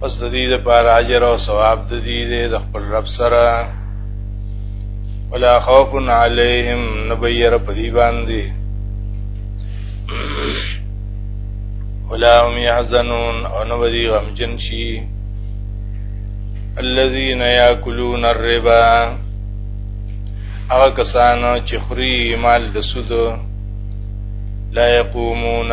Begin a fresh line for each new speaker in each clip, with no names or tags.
پس د دې لپاره اجر او ثواب د دې د خپل رب سره ولا خوف علیهم نبیر په دې باندې ولا هم يحزنون او نو دي غمجن شي الذين ياكلون الربا هغه کسان چې خوري مال د سود لا يقومون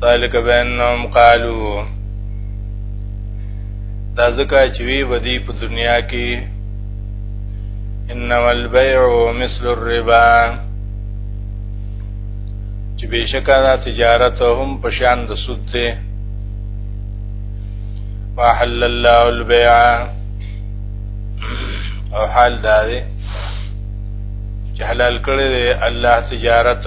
ذالک بینهم قالو دا ځکه چې وی بدی په دنیا کې انما البيع مثل الربا چې بشکا دا تجارت هم په شان د سود دی واحل الله البيع او حال دا دی چې حلال کړی دی الله تجارت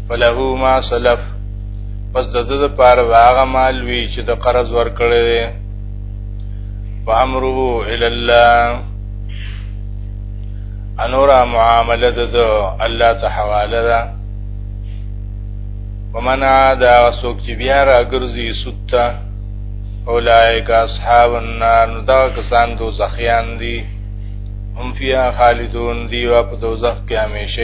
فله ما سلف پس د د پار واغه مال وی چې د قرض ورکړي دي وامره الى الله انورا معامله د الله ته حواله ده ومن عاد سوک چې بیا را ګرځي ستا اولائک اصحاب النار نو دا کسان دوزخیان دي هم فیها خالدون دی او په دوزخ کې همیشه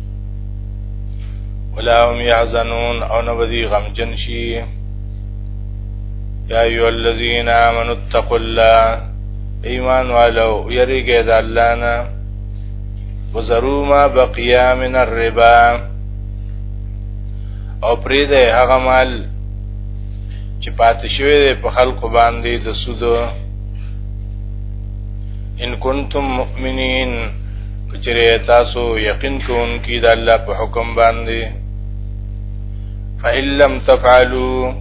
ولا هم يحزنون او نبذي غمجن شي يا ايها الذين امنوا اتقوا الله ایمان والو یریګه د الله نه وزرو ما بقیا من الربا او پرې ده هغه مال چې پاتې شوی دی په خلکو باندې د سود ان کنتم مؤمنین کچره تاسو یقین کوونکی د الله په حکم باندې فإن لم تفعلوا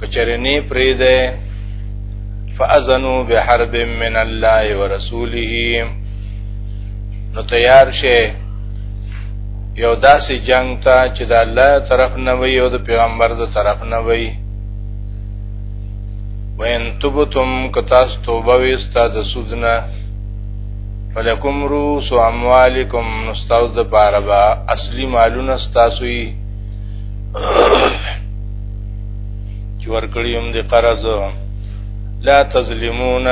کچره نه پرې ده فأذنوا بحرب من الله ورسوله نو تیار شئ یو داسې جنگ ته چې د الله طرف نه وي او د پیغمبر د طرف نه وي وین تبتم کتاس توبه وستا د سودنه فلکم روس و اموالکم نستاوز د پاره با اصلي مالونه ستاسوي چې ورکړی هم د قرض لا تظلمون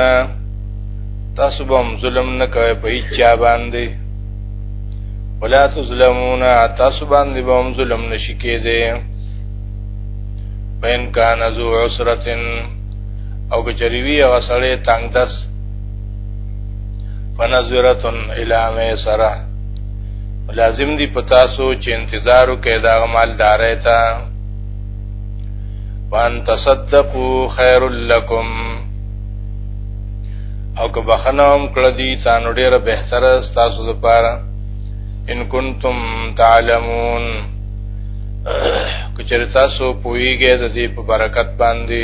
تاسو به ظلم نه کوي په هیڅ چا باندې ولا تظلمون تاسو باندې به هم ظلم نشي کېده پین کان ذو عسرتن او کچریوی هغه سړی تنگ دست فنظرتن الى میسره لازم دی پتا سو چې انتظار وکړئ دا مالدارې ته وان تصدقوا خير لكم او که بخنوم کړه دي تاسو ډیر بهتر تاسو لپاره ان کنتم تعلمون کچر تاسو پویږئ د دې په برکت باندې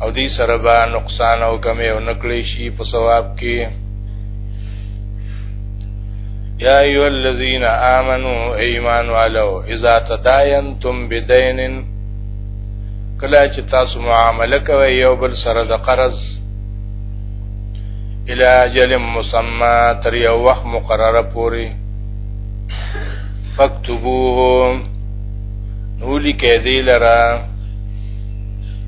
او دې سره به نقصان او کمی او نکړې شي په ثواب کې یا ایو الذین آمنو ایمان والو اذا تداینتم بدین کله چې تاسو معامله کوي یو بل سره د قرض الى اجل مسمى تر یو وخت مقرره پوری فاكتبوه نولی کې دی لره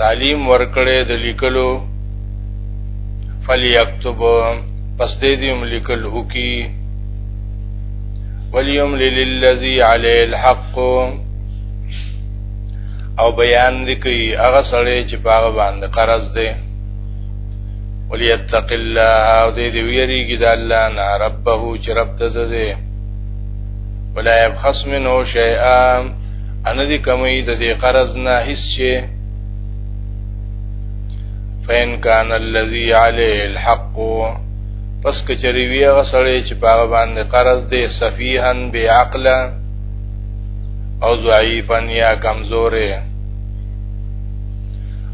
تعلیم ورکړې د لیکلو فلیکتب پس دې دې هم لیکل وکي ولیم للذي علی الحق او بیان دې کوي هغه سړی چې باغ باندې قرض دی وليتق الله او دې دې ویریږي د الله نه ربه چې رب ته ده ولا يبخس منه شيئا ان دې کمی د دې قرض نه هیڅ شي فین کان الذی علی الحق پس کچری وی غسړې چې په باندې قرض دې سفیهن بی عقل او ضعیفا یا کمزورې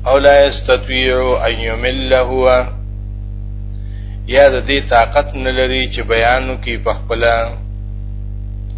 او لا استطيع ان يمل هو یا د دې طاقت نه لري چې بیانو کې په خپل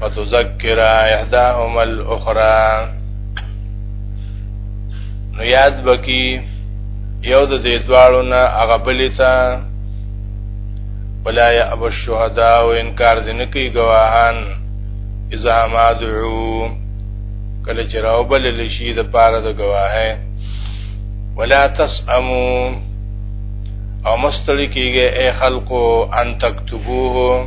فتذکر احداهم الاخرى نو یاد بکی یو د دې دواړو نه هغه بلی ته ولا یاب الشهداء او انکار دې نه کوي گواهان اذا ما دعو کله چې راو بل لشي د پاره د گواهه ولا تسمو او مستړي کیږي اے خلقو ان تکتبوه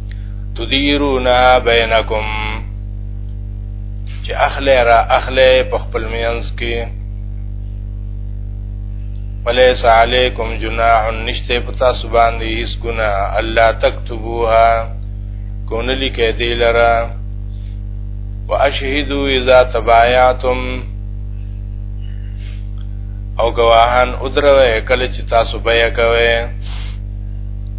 تدیرونها بینکم چې اخله را اخله په خپل مینس کې ولیس علیکم جناح نشته پتا سبحان دی اس گنا الله تکتبوها کون لیکه دی لرا واشهدو اذا تبایعتم او گواهان ادروه کله چې تاسو بیا کوئ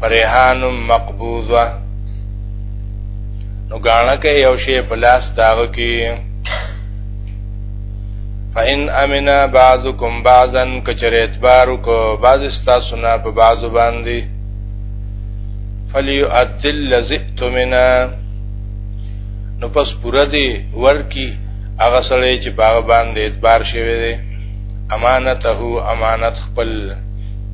فرحان مقبوضه نو غاڼه کې یو شی په لاس داغه کې فإن امنا بعضكم بعضا کچره اعتبار کو بعض استاسو نه په بعض باندې فليؤدي الذي تمنا نو پس پورا دی ورکی هغه سره چې باغ باندې اعتبار شوی دی امانته امانت خپل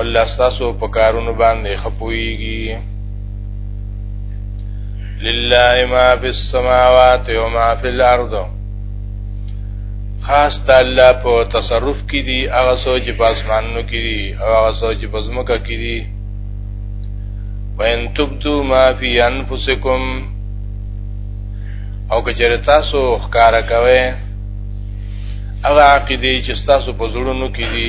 الله ستاسو په کارونو باندې خپويږي لله ما فی السماوات و ما فی الارض خاص د الله په تصرف کې دي هغه سوچ په اسمانونو کې دي او هغه سوچ په زمکه کې دي وان تبدو ما فی انفسکم او کچره تاسو ښکارا کوي هغه عقیده چې تاسو په زړونو کې دي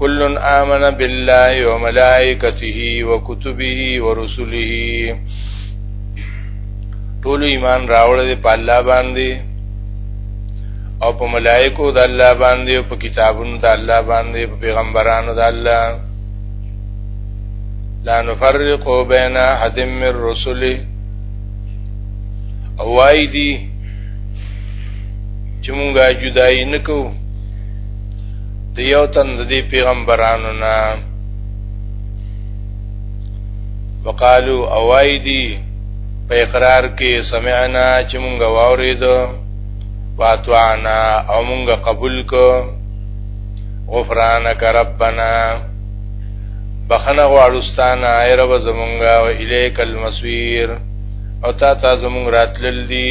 كل آمن بالله وملائكته وكتبه ورسله ټول ایمان راوړ دي په الله باندې او په ملائکو د الله باندې او په کتابونو د الله باندې په پیغمبرانو د الله لا نفرق بین احد من رسله او وای دي چې مونږه جدای نکو د یو تن د دې پیغمبرانو نه وقالو اوای دی په اقرار کې سمعنا چې مونږ واورید واتوانا او مونږ قبول کو غفرانک ربنا بخنه غواړستانه ای رب زمونږه او الیک المسویر او تا تا زمونږ راتلل دی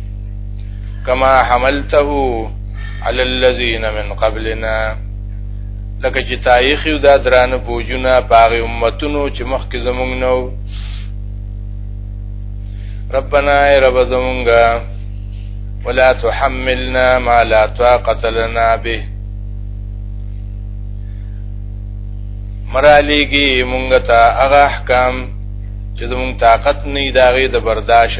کما حملته علی الذین من قبلنا لکه چې تاریخ یو دا درانه بوجونه پاغه امتونو چې مخکې زمونږ نو ربنا ای رب زمونږه ولا تحملنا ما لا طاقه لنا به مرالیږي مونږ ته هغه احکام چې زموږ طاقت نه دی داغه د برداشت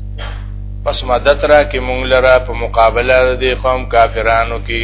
پس مدد را کې مونږ لره په مقابله د قوم کافرانو کې